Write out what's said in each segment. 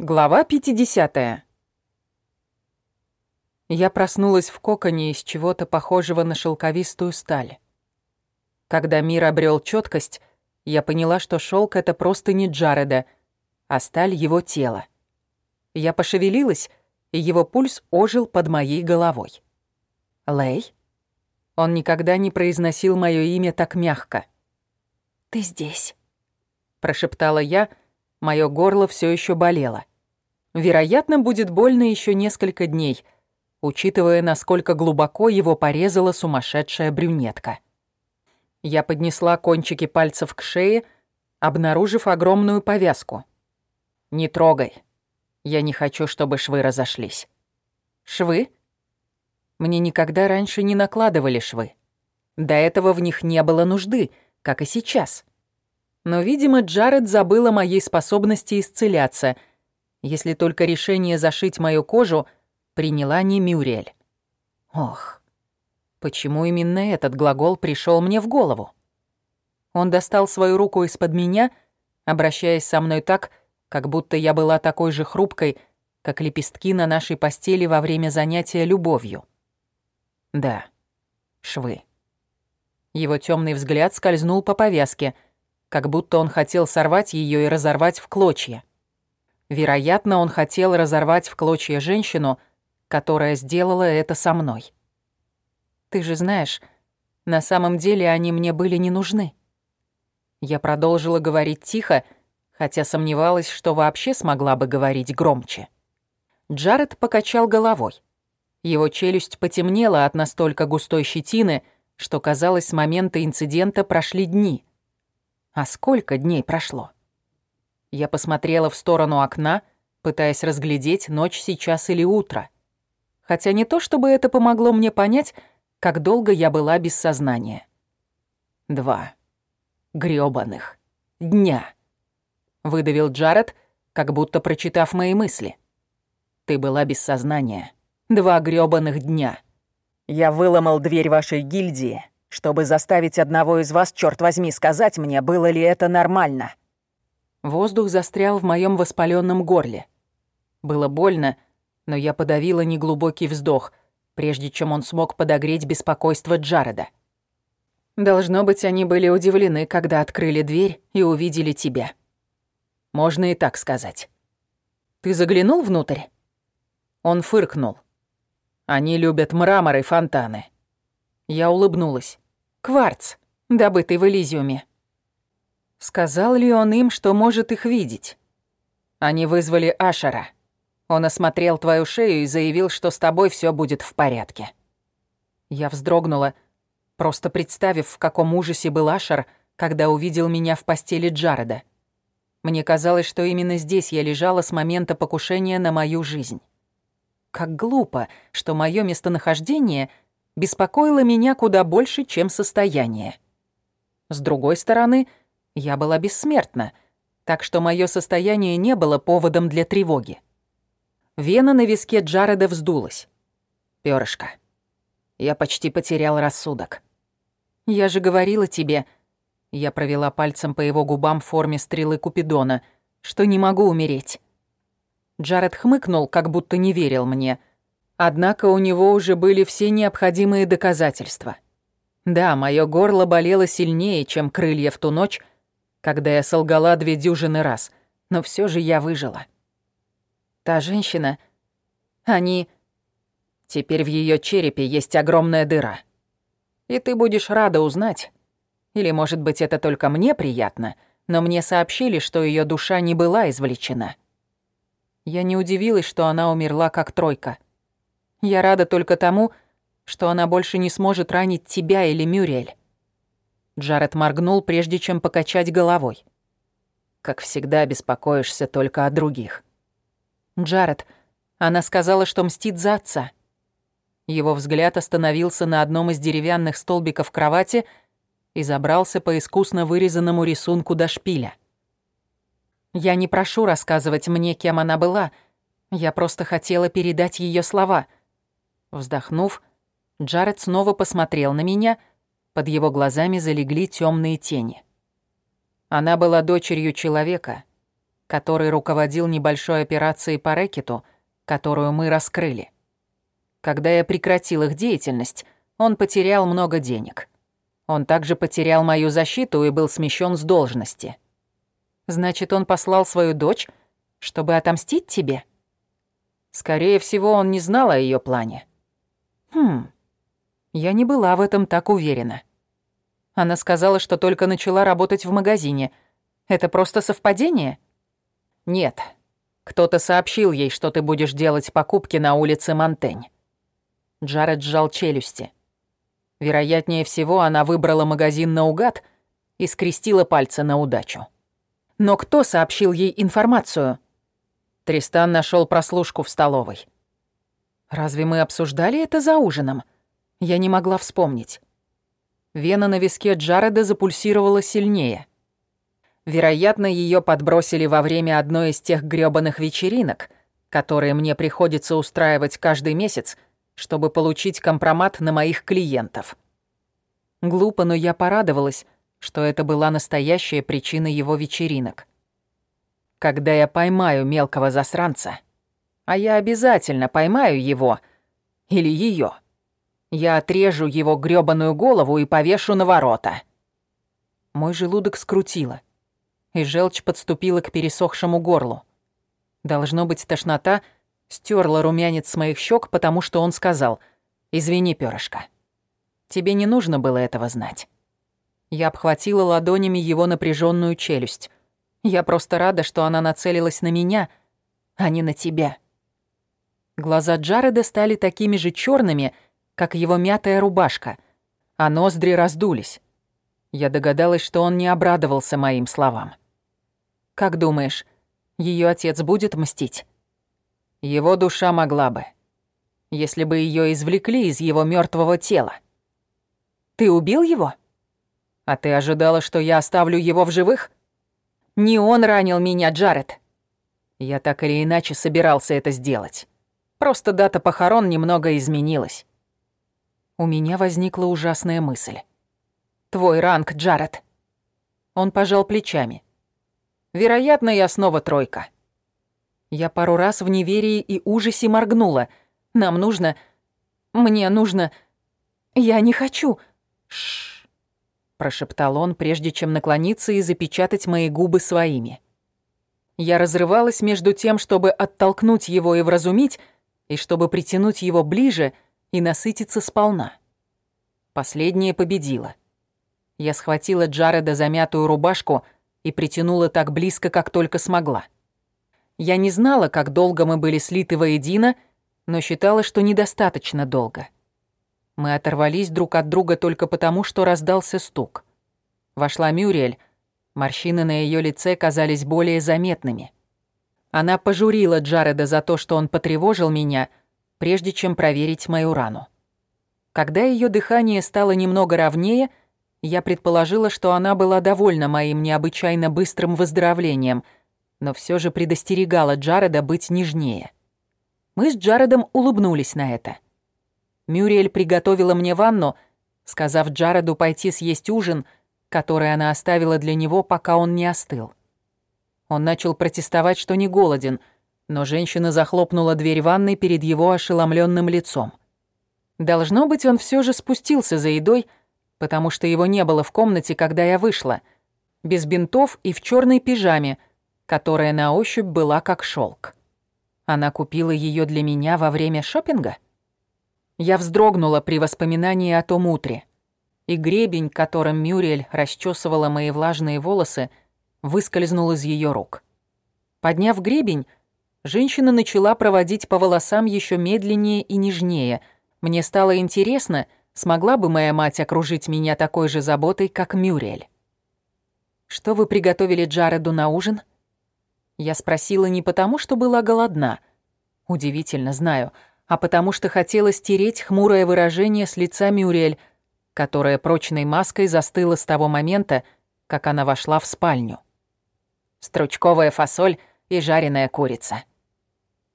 Глава 50. Я проснулась в коконе из чего-то похожего на шелковистую сталь. Когда мир обрел четкость, я поняла, что шелк это просто не Джареда, а сталь его тела. Я пошевелилась, и его пульс ожил под моей головой. Лей? Он никогда не произносил мое имя так мягко. «Ты здесь», — прошептала я, мое горло все еще болело. Вероятно, будет больно еще несколько дней, учитывая, насколько глубоко его порезала сумасшедшая брюнетка. Я поднесла кончики пальцев к шее, обнаружив огромную повязку. «Не трогай. Я не хочу, чтобы швы разошлись». «Швы?» Мне никогда раньше не накладывали швы. До этого в них не было нужды, как и сейчас. Но, видимо, Джаред забыл о моей способности исцеляться, если только решение зашить мою кожу приняла не Мюрель. Ох, Почему именно этот глагол пришел мне в голову? Он достал свою руку из-под меня, обращаясь со мной так, как будто я была такой же хрупкой, как лепестки на нашей постели во время занятия любовью. Да, швы. Его темный взгляд скользнул по повязке, как будто он хотел сорвать ее и разорвать в клочья. Вероятно, он хотел разорвать в клочья женщину, которая сделала это со мной. Ты же знаешь, на самом деле они мне были не нужны. Я продолжила говорить тихо, хотя сомневалась, что вообще смогла бы говорить громче. Джаред покачал головой. Его челюсть потемнела от настолько густой щетины, что, казалось, с момента инцидента прошли дни. А сколько дней прошло? Я посмотрела в сторону окна, пытаясь разглядеть, ночь сейчас или утро. Хотя не то, чтобы это помогло мне понять, как долго я была без сознания. Два. грёбаных дня. Выдавил Джаред, как будто прочитав мои мысли. Ты была без сознания. Два грёбаных дня. Я выломал дверь вашей гильдии, чтобы заставить одного из вас, черт возьми, сказать мне, было ли это нормально. Воздух застрял в моем воспаленном горле. Было больно, но я подавила неглубокий вздох — прежде чем он смог подогреть беспокойство Джареда. Должно быть, они были удивлены, когда открыли дверь и увидели тебя. Можно и так сказать. Ты заглянул внутрь? Он фыркнул. Они любят мрамор и фонтаны. Я улыбнулась. Кварц, добытый в Элизиуме. Сказал ли он им, что может их видеть? Они вызвали Ашера. Он осмотрел твою шею и заявил, что с тобой все будет в порядке. Я вздрогнула, просто представив, в каком ужасе был Ашер, когда увидел меня в постели Джареда. Мне казалось, что именно здесь я лежала с момента покушения на мою жизнь. Как глупо, что мое местонахождение беспокоило меня куда больше, чем состояние. С другой стороны, я была бессмертна, так что мое состояние не было поводом для тревоги. Вена на виске Джареда вздулась. Пёрышко. Я почти потерял рассудок. Я же говорила тебе... Я провела пальцем по его губам в форме стрелы Купидона, что не могу умереть. Джаред хмыкнул, как будто не верил мне. Однако у него уже были все необходимые доказательства. Да, моё горло болело сильнее, чем крылья в ту ночь, когда я солгала две дюжины раз, но всё же я выжила. Та женщина... Они... Теперь в ее черепе есть огромная дыра. И ты будешь рада узнать. Или, может быть, это только мне приятно, но мне сообщили, что ее душа не была извлечена. Я не удивилась, что она умерла как тройка. Я рада только тому, что она больше не сможет ранить тебя или Мюрель. Джаред моргнул, прежде чем покачать головой. Как всегда, беспокоишься только о других. Джаред. Она сказала, что мстит за отца. Его взгляд остановился на одном из деревянных столбиков кровати и забрался по искусно вырезанному рисунку до шпиля. Я не прошу рассказывать мне, кем она была. Я просто хотела передать ее слова. Вздохнув, Джаред снова посмотрел на меня, под его глазами залегли темные тени. Она была дочерью человека — который руководил небольшой операцией по рэкету, которую мы раскрыли. Когда я прекратил их деятельность, он потерял много денег. Он также потерял мою защиту и был смещен с должности. Значит, он послал свою дочь, чтобы отомстить тебе? Скорее всего, он не знал о ее плане. Хм, я не была в этом так уверена. Она сказала, что только начала работать в магазине. Это просто совпадение? Нет. Кто-то сообщил ей, что ты будешь делать покупки на улице Монтень. Джаред сжал челюсти. Вероятнее всего, она выбрала магазин наугад и скрестила пальцы на удачу. Но кто сообщил ей информацию? Тристан нашел прослушку в столовой. Разве мы обсуждали это за ужином? Я не могла вспомнить. Вена на виске Джареда запульсировала сильнее. Вероятно, ее подбросили во время одной из тех грёбаных вечеринок, которые мне приходится устраивать каждый месяц, чтобы получить компромат на моих клиентов. Глупо, но я порадовалась, что это была настоящая причина его вечеринок. Когда я поймаю мелкого засранца, а я обязательно поймаю его или ее, я отрежу его грёбаную голову и повешу на ворота. Мой желудок скрутило, и желчь подступила к пересохшему горлу. Должно быть, тошнота — Стерла румянец с моих щек, потому что он сказал «Извини, перышко, тебе не нужно было этого знать». Я обхватила ладонями его напряженную челюсть. Я просто рада, что она нацелилась на меня, а не на тебя. Глаза Джареда стали такими же черными, как его мятая рубашка, а ноздри раздулись. Я догадалась, что он не обрадовался моим словам. «Как думаешь, ее отец будет мстить?» Его душа могла бы, если бы ее извлекли из его мертвого тела. Ты убил его? А ты ожидала, что я оставлю его в живых? Не он ранил меня, Джаред. Я так или иначе собирался это сделать. Просто дата похорон немного изменилась. У меня возникла ужасная мысль. Твой ранг, Джаред. Он пожал плечами. Вероятно, я снова тройка. Я пару раз в неверии и ужасе моргнула. Нам нужно... Мне нужно... Я не хочу... Шш. прошептал он, прежде чем наклониться и запечатать мои губы своими. Я разрывалась между тем, чтобы оттолкнуть его и вразумить, и чтобы притянуть его ближе и насытиться сполна. Последнее победило. Я схватила Джареда замятую рубашку и притянула так близко, как только смогла. Я не знала, как долго мы были слиты воедино, но считала, что недостаточно долго. Мы оторвались друг от друга только потому, что раздался стук. Вошла Мюрель. Морщины на ее лице казались более заметными. Она пожурила Джареда за то, что он потревожил меня, прежде чем проверить мою рану. Когда ее дыхание стало немного ровнее, я предположила, что она была довольна моим необычайно быстрым выздоровлением — но все же предостерегала Джареда быть нежнее. Мы с Джаредом улыбнулись на это. Мюриэль приготовила мне ванну, сказав Джареду пойти съесть ужин, который она оставила для него, пока он не остыл. Он начал протестовать, что не голоден, но женщина захлопнула дверь ванной перед его ошеломленным лицом. Должно быть, он все же спустился за едой, потому что его не было в комнате, когда я вышла, без бинтов и в черной пижаме — которая на ощупь была как шелк. Она купила ее для меня во время шопинга? Я вздрогнула при воспоминании о том утре, и гребень, которым Мюрель расчесывала мои влажные волосы, выскользнул из ее рук. Подняв гребень, женщина начала проводить по волосам еще медленнее и нежнее. Мне стало интересно, смогла бы моя мать окружить меня такой же заботой, как Мюрель. «Что вы приготовили Джареду на ужин?» Я спросила не потому, что была голодна. Удивительно, знаю, а потому что хотела стереть хмурое выражение с лица Мюрель, которое прочной маской застыло с того момента, как она вошла в спальню. Стручковая фасоль и жареная курица.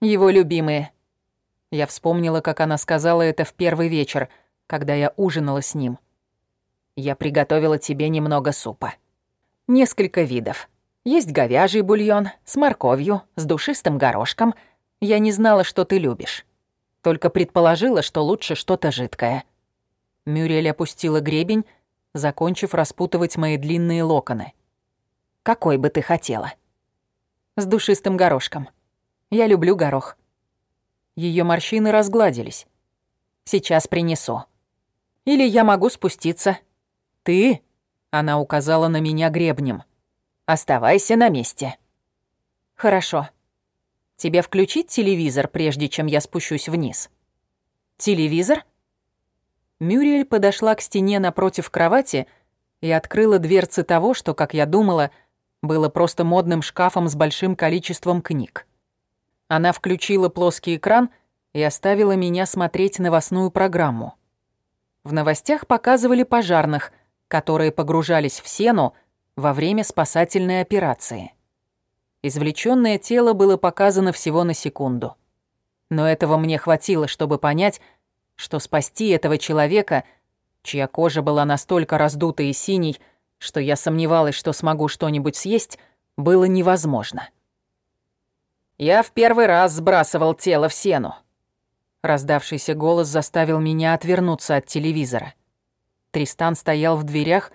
Его любимые. Я вспомнила, как она сказала это в первый вечер, когда я ужинала с ним. Я приготовила тебе немного супа. Несколько видов. Есть говяжий бульон с морковью, с душистым горошком. Я не знала, что ты любишь. Только предположила, что лучше что-то жидкое. Мюрель опустила гребень, закончив распутывать мои длинные локоны. Какой бы ты хотела? С душистым горошком. Я люблю горох. Ее морщины разгладились. Сейчас принесу. Или я могу спуститься. Ты, она указала на меня гребнем. Оставайся на месте. Хорошо. Тебе включить телевизор, прежде чем я спущусь вниз? Телевизор? Мюриэль подошла к стене напротив кровати и открыла дверцы того, что, как я думала, было просто модным шкафом с большим количеством книг. Она включила плоский экран и оставила меня смотреть новостную программу. В новостях показывали пожарных, которые погружались в сену во время спасательной операции. Извлечённое тело было показано всего на секунду. Но этого мне хватило, чтобы понять, что спасти этого человека, чья кожа была настолько раздута и синей, что я сомневалась, что смогу что-нибудь съесть, было невозможно. «Я в первый раз сбрасывал тело в сену». Раздавшийся голос заставил меня отвернуться от телевизора. Тристан стоял в дверях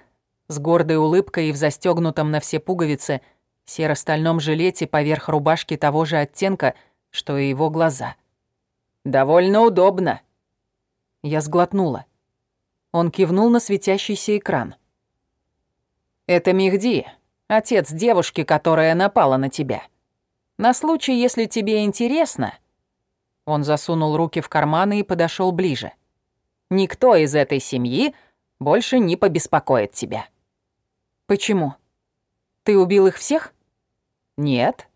с гордой улыбкой и в застёгнутом на все пуговицы – серо-стальном жилете поверх рубашки того же оттенка, что и его глаза. «Довольно удобно». Я сглотнула. Он кивнул на светящийся экран. «Это Мехди, отец девушки, которая напала на тебя. На случай, если тебе интересно...» Он засунул руки в карманы и подошел ближе. «Никто из этой семьи больше не побеспокоит тебя». «Почему? Ты убил их всех?» Нет.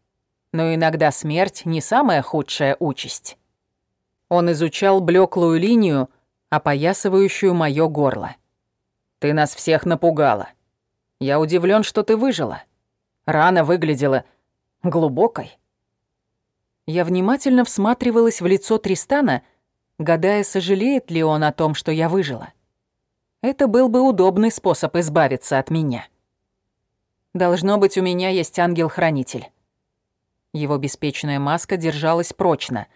Но иногда смерть не самая худшая участь. Он изучал блеклую линию, опоясывающую моё горло. Ты нас всех напугала. Я удивлен, что ты выжила. Рана выглядела глубокой. Я внимательно всматривалась в лицо Тристана, гадая, сожалеет ли он о том, что я выжила. Это был бы удобный способ избавиться от меня. Должно быть, у меня есть ангел-хранитель. Его беспечная маска держалась прочно,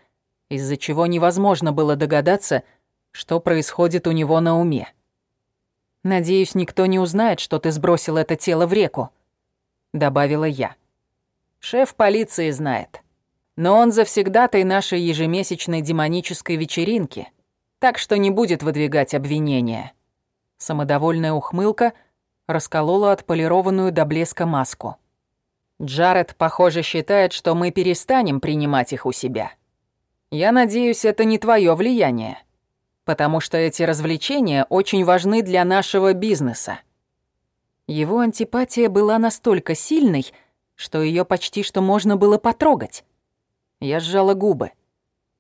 из-за чего невозможно было догадаться, что происходит у него на уме. «Надеюсь, никто не узнает, что ты сбросил это тело в реку», — добавила я. «Шеф полиции знает. Но он завсегдатай нашей ежемесячной демонической вечеринки, так что не будет выдвигать обвинения». Самодовольная ухмылка — расколола отполированную до блеска маску. Джаред, похоже, считает, что мы перестанем принимать их у себя. Я надеюсь, это не твое влияние, потому что эти развлечения очень важны для нашего бизнеса. Его антипатия была настолько сильной, что ее почти что можно было потрогать. Я сжала губы.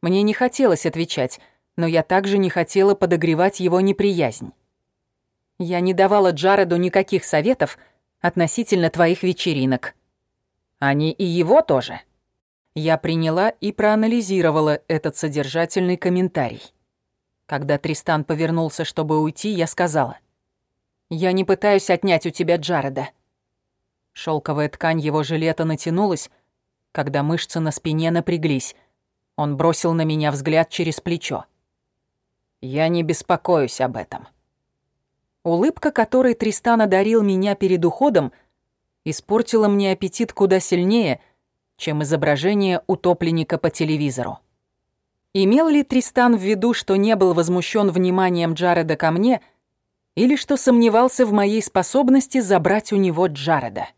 Мне не хотелось отвечать, но я также не хотела подогревать его неприязнь. Я не давала Джареду никаких советов относительно твоих вечеринок. Они и его тоже. Я приняла и проанализировала этот содержательный комментарий. Когда Тристан повернулся, чтобы уйти, я сказала. «Я не пытаюсь отнять у тебя Джареда». Шелковая ткань его жилета натянулась, когда мышцы на спине напряглись. Он бросил на меня взгляд через плечо. «Я не беспокоюсь об этом». Улыбка, которой Тристан одарил меня перед уходом, испортила мне аппетит куда сильнее, чем изображение утопленника по телевизору. Имел ли Тристан в виду, что не был возмущен вниманием Джареда ко мне, или что сомневался в моей способности забрать у него Джареда?